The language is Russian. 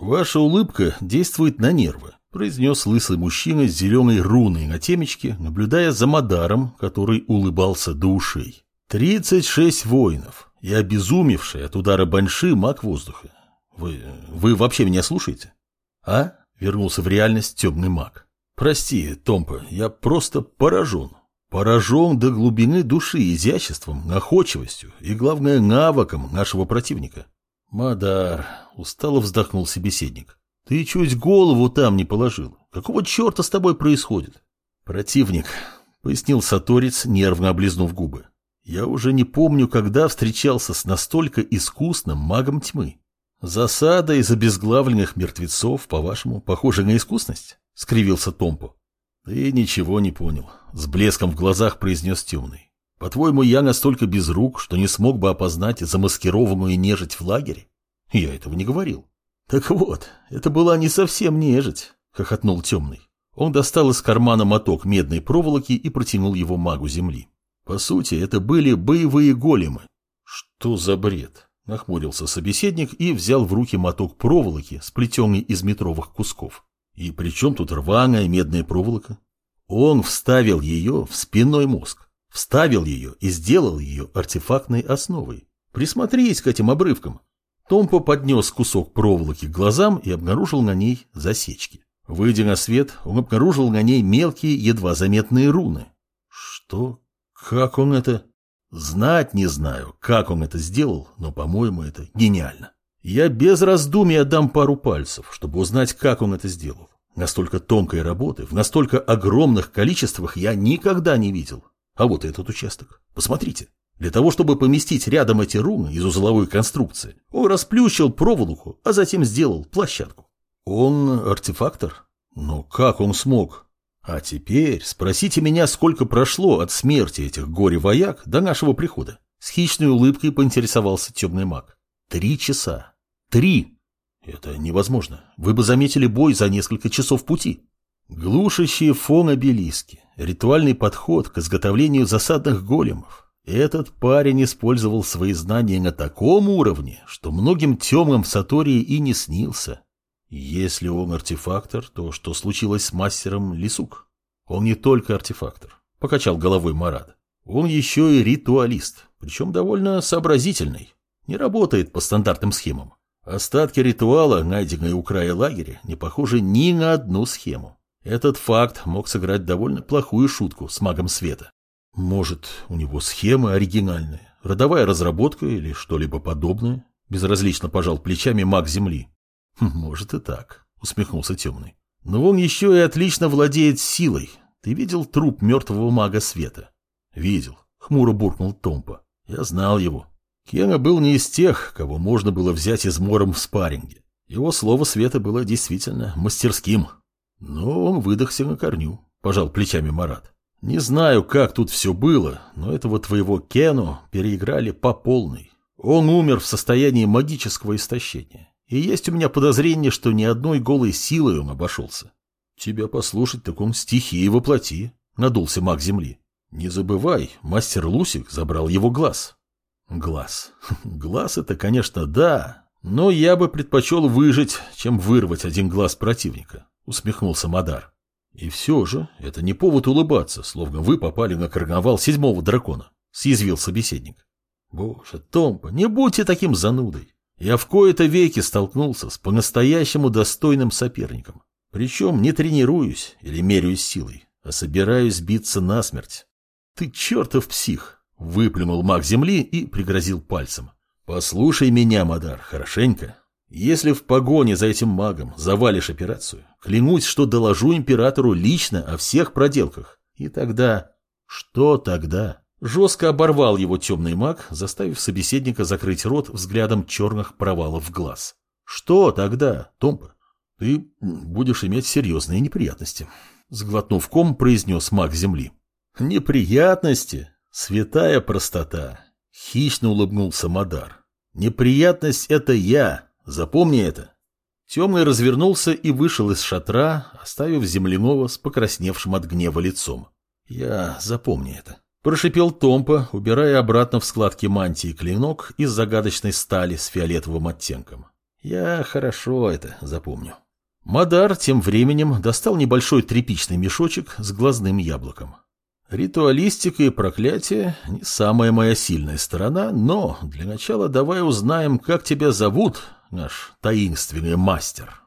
Ваша улыбка действует на нервы, произнес лысый мужчина с зеленой руной на темечке, наблюдая за Мадаром, который улыбался до ушей. Тридцать шесть воинов и обезумевший от удара банши маг воздуха. Вы, вы вообще меня слушаете? А? Вернулся в реальность темный маг. Прости, Томпа, я просто поражен. Поражен до глубины души изяществом, находчивостью и, главное, навыком нашего противника. Мадар, устало вздохнул собеседник. Ты чуть голову там не положил. Какого черта с тобой происходит? Противник, пояснил Саторец, нервно облизнув губы. Я уже не помню, когда встречался с настолько искусным магом тьмы. Засада из обезглавленных мертвецов, по-вашему, похожа на искусность? Скривился Томпо. Ты ничего не понял. С блеском в глазах произнес темный. По-твоему, я настолько без рук, что не смог бы опознать замаскированную нежить в лагере? Я этого не говорил. Так вот, это была не совсем нежить, хохотнул темный. Он достал из кармана моток медной проволоки и протянул его магу земли. По сути, это были боевые големы. Что за бред? Нахмурился собеседник и взял в руки моток проволоки, сплетенный из метровых кусков. И при чем тут рваная медная проволока? Он вставил ее в спинной мозг, вставил ее и сделал ее артефактной основой. Присмотрись к этим обрывкам. Томпо поднес кусок проволоки к глазам и обнаружил на ней засечки. Выйдя на свет, он обнаружил на ней мелкие, едва заметные руны. Что? Как он это? Знать не знаю, как он это сделал, но, по-моему, это гениально. Я без раздумий отдам пару пальцев, чтобы узнать, как он это сделал. Настолько тонкой работы, в настолько огромных количествах я никогда не видел. А вот этот участок. Посмотрите. Для того, чтобы поместить рядом эти руны из узловой конструкции, он расплющил проволоку, а затем сделал площадку. Он артефактор? Но как он смог? А теперь спросите меня, сколько прошло от смерти этих горе-вояк до нашего прихода. С хищной улыбкой поинтересовался темный маг. Три часа. Три. Это невозможно. Вы бы заметили бой за несколько часов пути. Глушащие фон обелиски, ритуальный подход к изготовлению засадных големов. Этот парень использовал свои знания на таком уровне, что многим темным в Сатории и не снился. Если он артефактор, то что случилось с мастером Лисук? Он не только артефактор, покачал головой Марат. Он еще и ритуалист, причем довольно сообразительный. Не работает по стандартным схемам. Остатки ритуала, найденные у края лагеря, не похожи ни на одну схему. Этот факт мог сыграть довольно плохую шутку с магом света. Может, у него схема оригинальная, родовая разработка или что-либо подобное? Безразлично пожал плечами маг земли. Хм, может и так, усмехнулся темный. Но он еще и отлично владеет силой. Ты видел труп мертвого мага света? Видел, хмуро буркнул Томпа. Я знал его. Кена был не из тех, кого можно было взять измором в спарринге. Его слово света было действительно мастерским. Но он выдохся на корню, пожал плечами Марат. Не знаю, как тут все было, но этого твоего Кену переиграли по полной. Он умер в состоянии магического истощения. И есть у меня подозрение, что ни одной голой силой он обошелся. Тебя послушать, так он стихии воплоти, надулся маг земли. Не забывай, мастер Лусик забрал его глаз. Глаз. Глаз это, конечно, да, но я бы предпочел выжить, чем вырвать один глаз противника, усмехнулся Мадар. И все же, это не повод улыбаться, словно вы попали на карнавал седьмого дракона, съязвил собеседник. Боже, Томпа, не будьте таким занудой. Я в кои-то веки столкнулся с по-настоящему достойным соперником. Причем не тренируюсь или меряюсь силой, а собираюсь биться насмерть. Ты чертов псих, выплюнул маг земли и пригрозил пальцем. Послушай меня, Мадар, хорошенько. Если в погоне за этим магом завалишь операцию, клянусь, что доложу императору лично о всех проделках. И тогда... Что тогда? Жестко оборвал его темный маг, заставив собеседника закрыть рот взглядом черных провалов в глаз. Что тогда, Томпа? Ты будешь иметь серьезные неприятности. Сглотнув ком, произнес маг земли. Неприятности? Святая простота. Хищно улыбнулся Мадар. Неприятность — это я, Запомни это. Темный развернулся и вышел из шатра, оставив земляного с покрасневшим от гнева лицом. Я запомни это. Прошипел Томпа, убирая обратно в складки мантии клинок из загадочной стали с фиолетовым оттенком. Я хорошо это запомню. Мадар тем временем достал небольшой тряпичный мешочек с глазным яблоком. Ритуалистика и проклятие – не самая моя сильная сторона, но для начала давай узнаем, как тебя зовут, наш таинственный мастер.